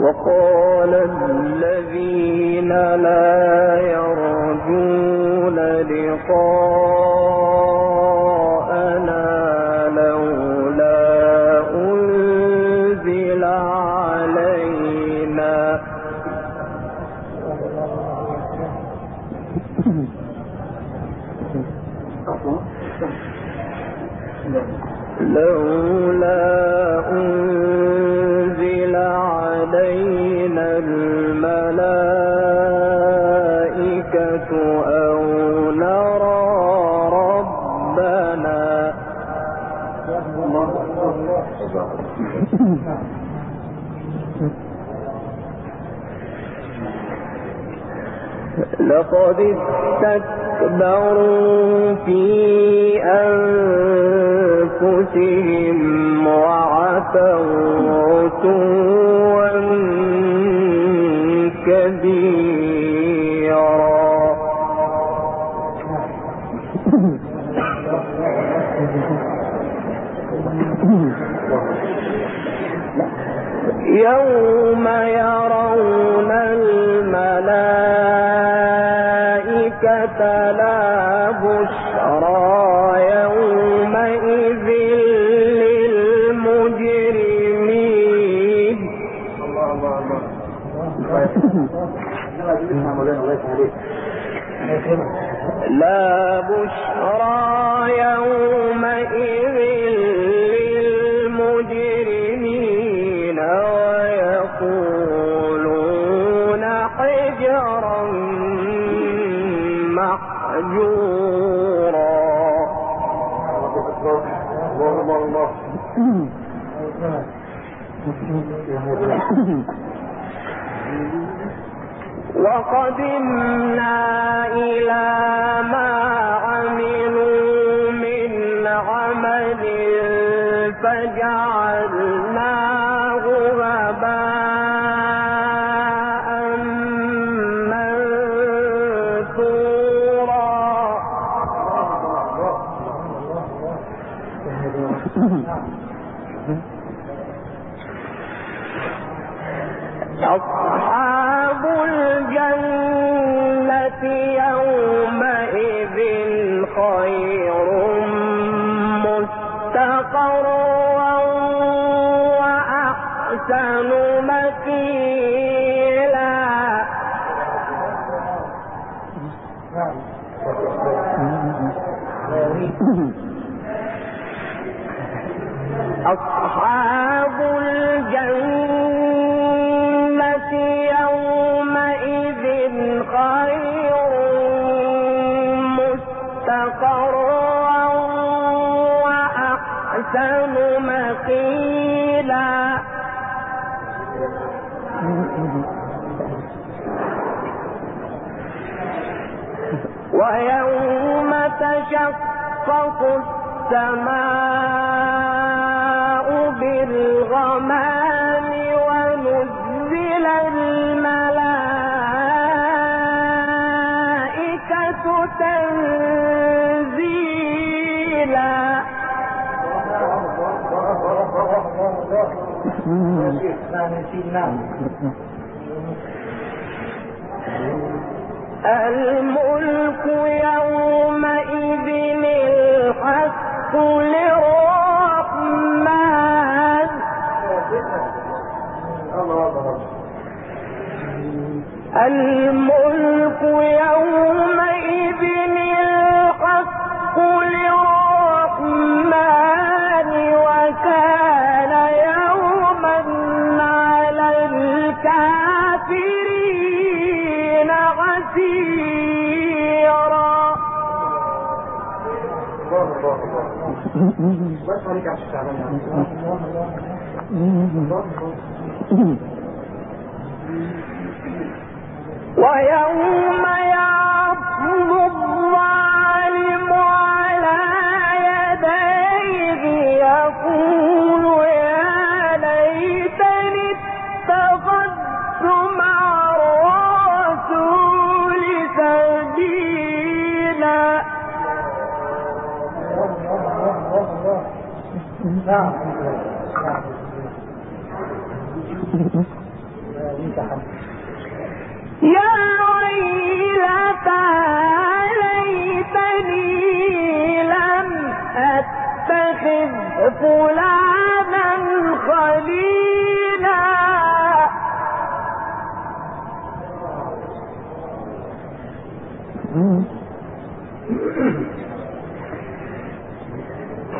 وقال الذين لا يرجون لقاءنا لولا أنزل علينا. لقد استكبروا في أنفسهم وعتوا عتوا كبيرا. يوم يرون لا بشرى يومئذ للمجرمين ويقولون حجرا محجورا. وقدمنا إلى فجعلناه وأحسن مقيلا. ويوم تشقق السماء بالغمام. الملك يومئذ الحق للرحمن. الملك يومئذ ويوم يا ويلتى ليتني لم أتخذ فلانا خليلا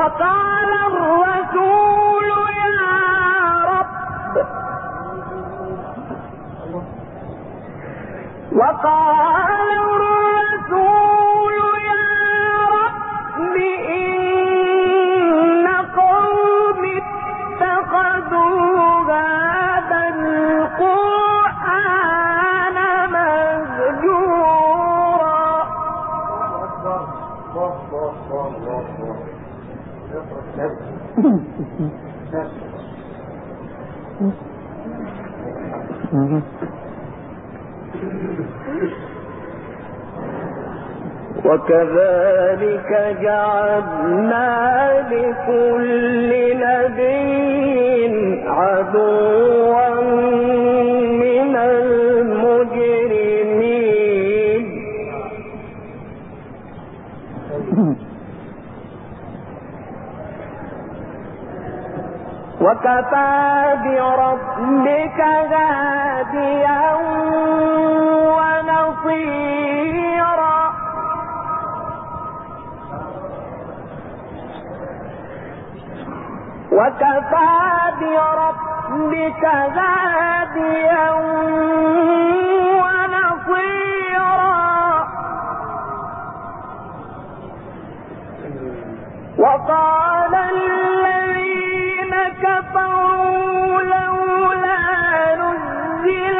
وقال وكذلك جعلنا لكل نبي عدوا من المجرمين. وكفى بربك هاديا ونصيرا. وكفى بربك هاديا ونصيرا. وقال الذين كفروا لولا نزل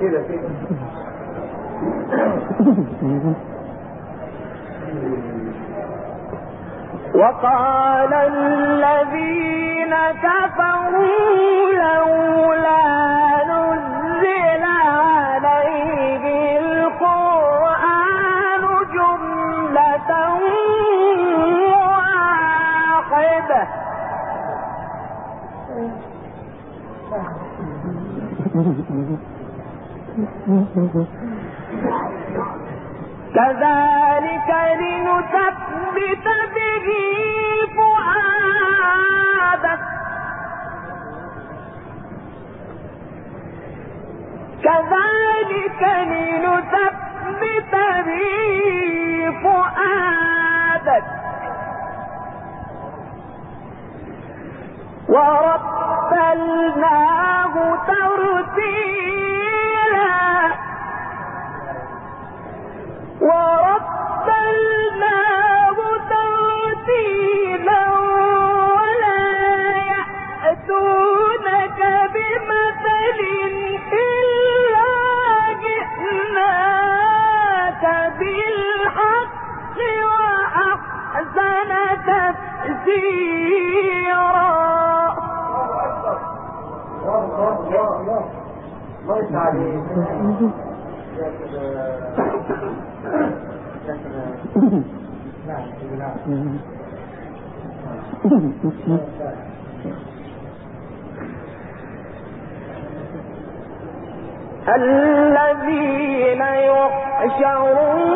كده. وقال الذين كفروا لولا كذلك لنثبت به فؤادك كذلك لنثبت به فؤادك ورتلناه نعم الذين يحشرون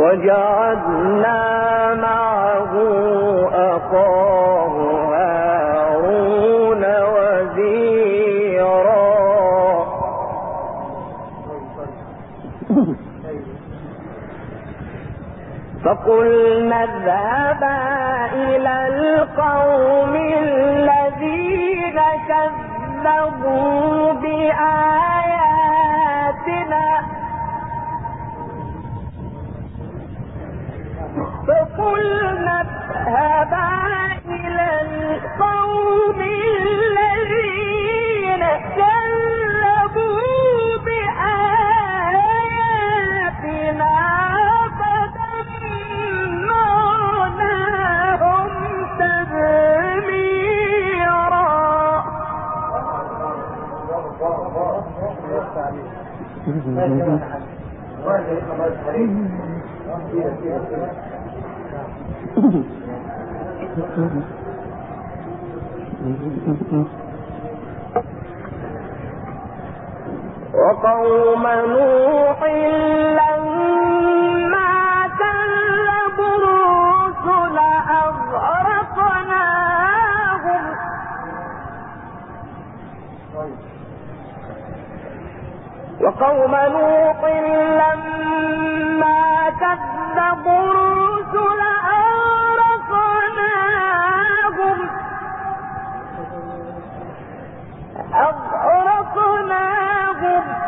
وجعلنا معه أخاه هارون وزيرا. فقلنا اذهبا إلى القوم الذين كذبوا بآياتنا فقلنا اذهبا إلى القوم الذين كذبوا بآياتنا فدمرناهم تدميرا وقوم نوح لما كذبوا الرسل أغرقناهم. وقوم نوح لما كذبوا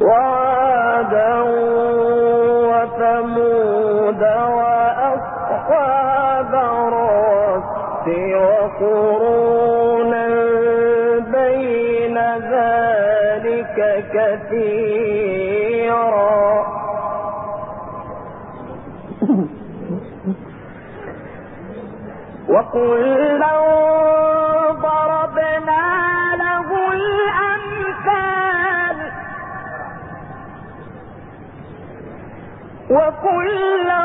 وعادا وثمود وأصحاب وقرونا بين ذلك كثيرا. وقل لو وكلا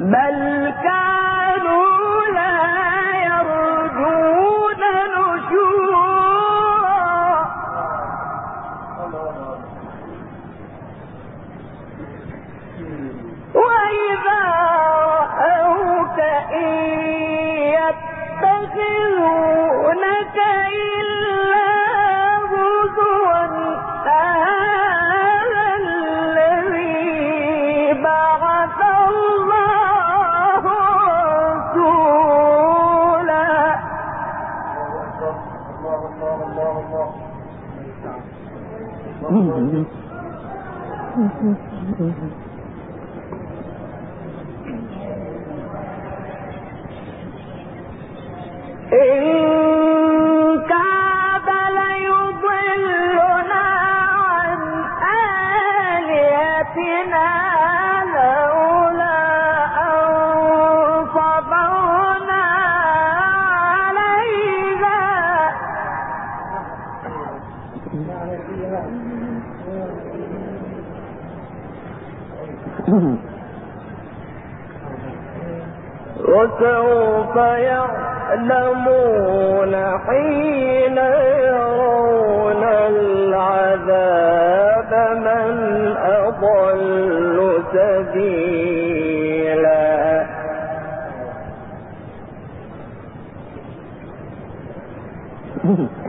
بل ہوں۔ وسوف يعلمون حين يرون العذاب من أضل سبيلا.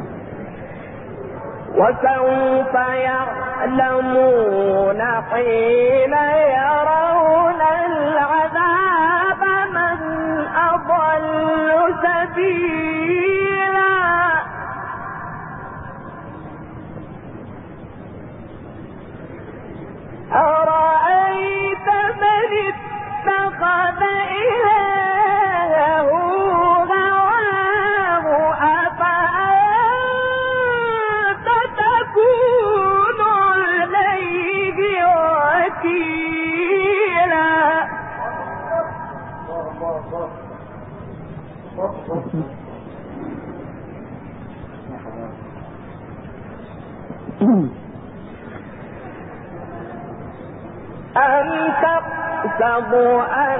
وسوف يعلمون حين يرون الْعَلِيمِ أحسب أن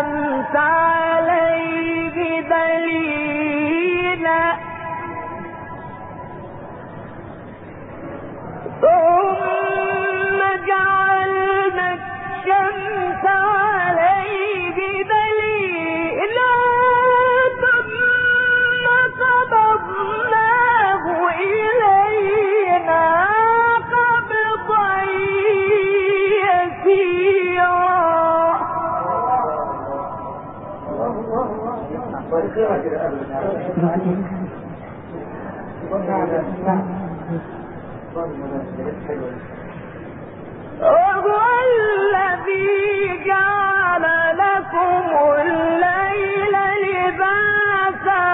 أَمْتَعَ وهو الذي جعل لكم الليل لباسا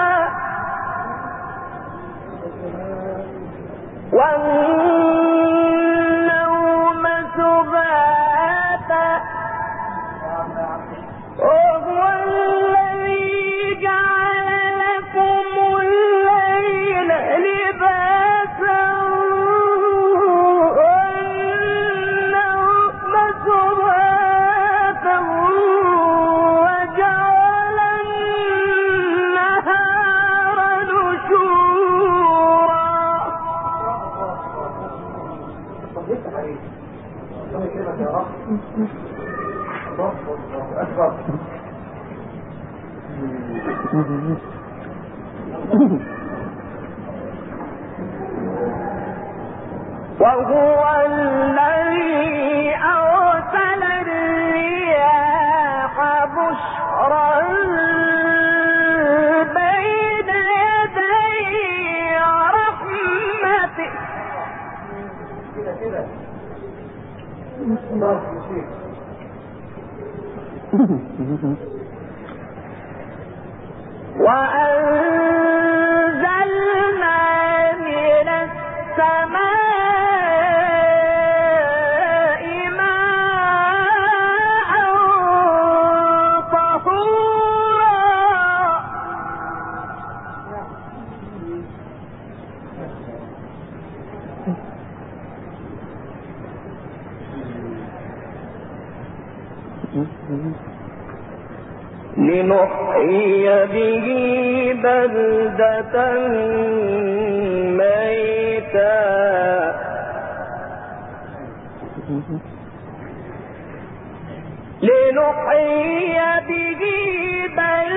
الفرد Hmm. به بلدة ميتا. لنحيي به بلدة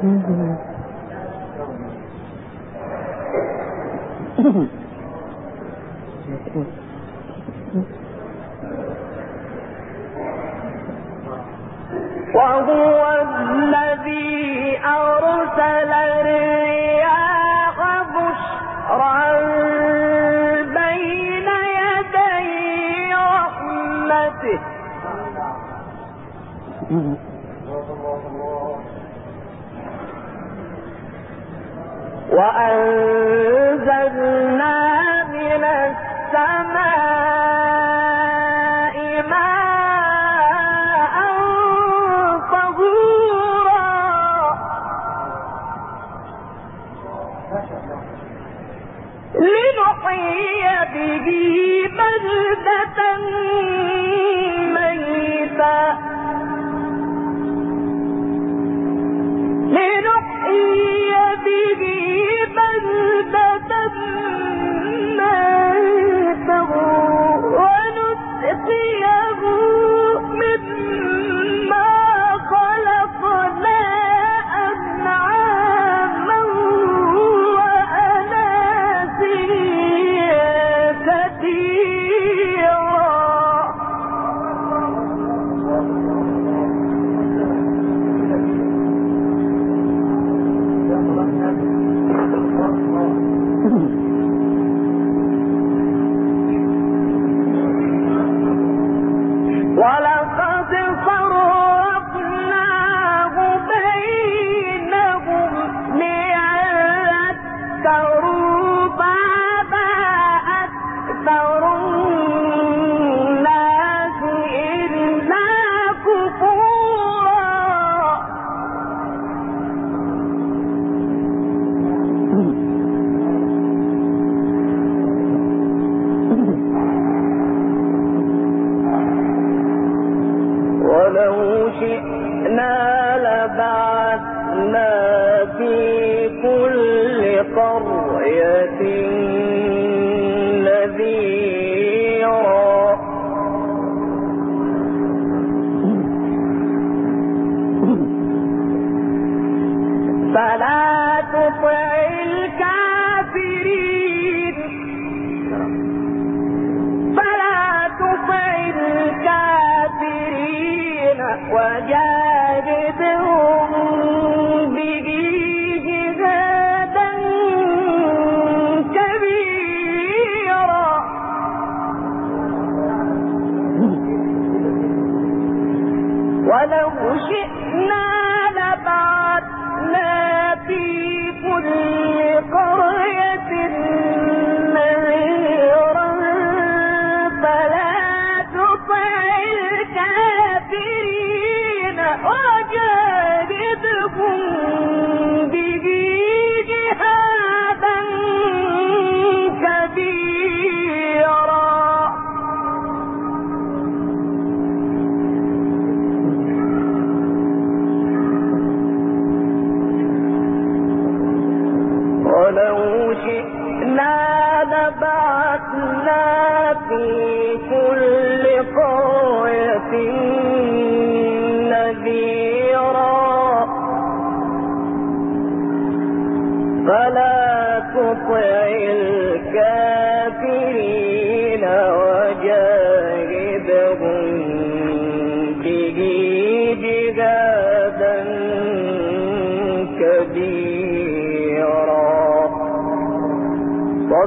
Uh. ولو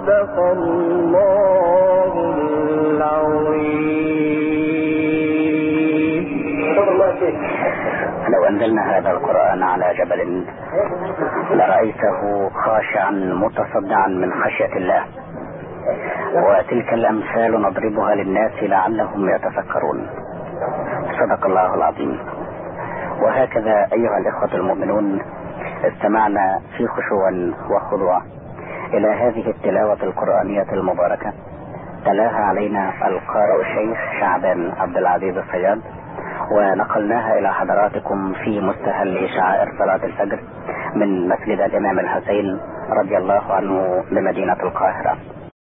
صدق الله العظيم. لو أنزلنا هذا القرآن على جبل لرأيته خاشعا متصدعا من خشية الله وتلك الأمثال نضربها للناس لعلهم يتفكرون. صدق الله العظيم. وهكذا أيها الإخوة المؤمنون استمعنا في خشوع وخضوع. إلى هذه التلاوة القرآنية المباركة. تلاها علينا القارئ الشيخ شعبان عبد العزيز الصياد ونقلناها إلى حضراتكم في مستهل شعائر صلاة الفجر من مسجد الإمام الحسين رضي الله عنه بمدينة القاهرة.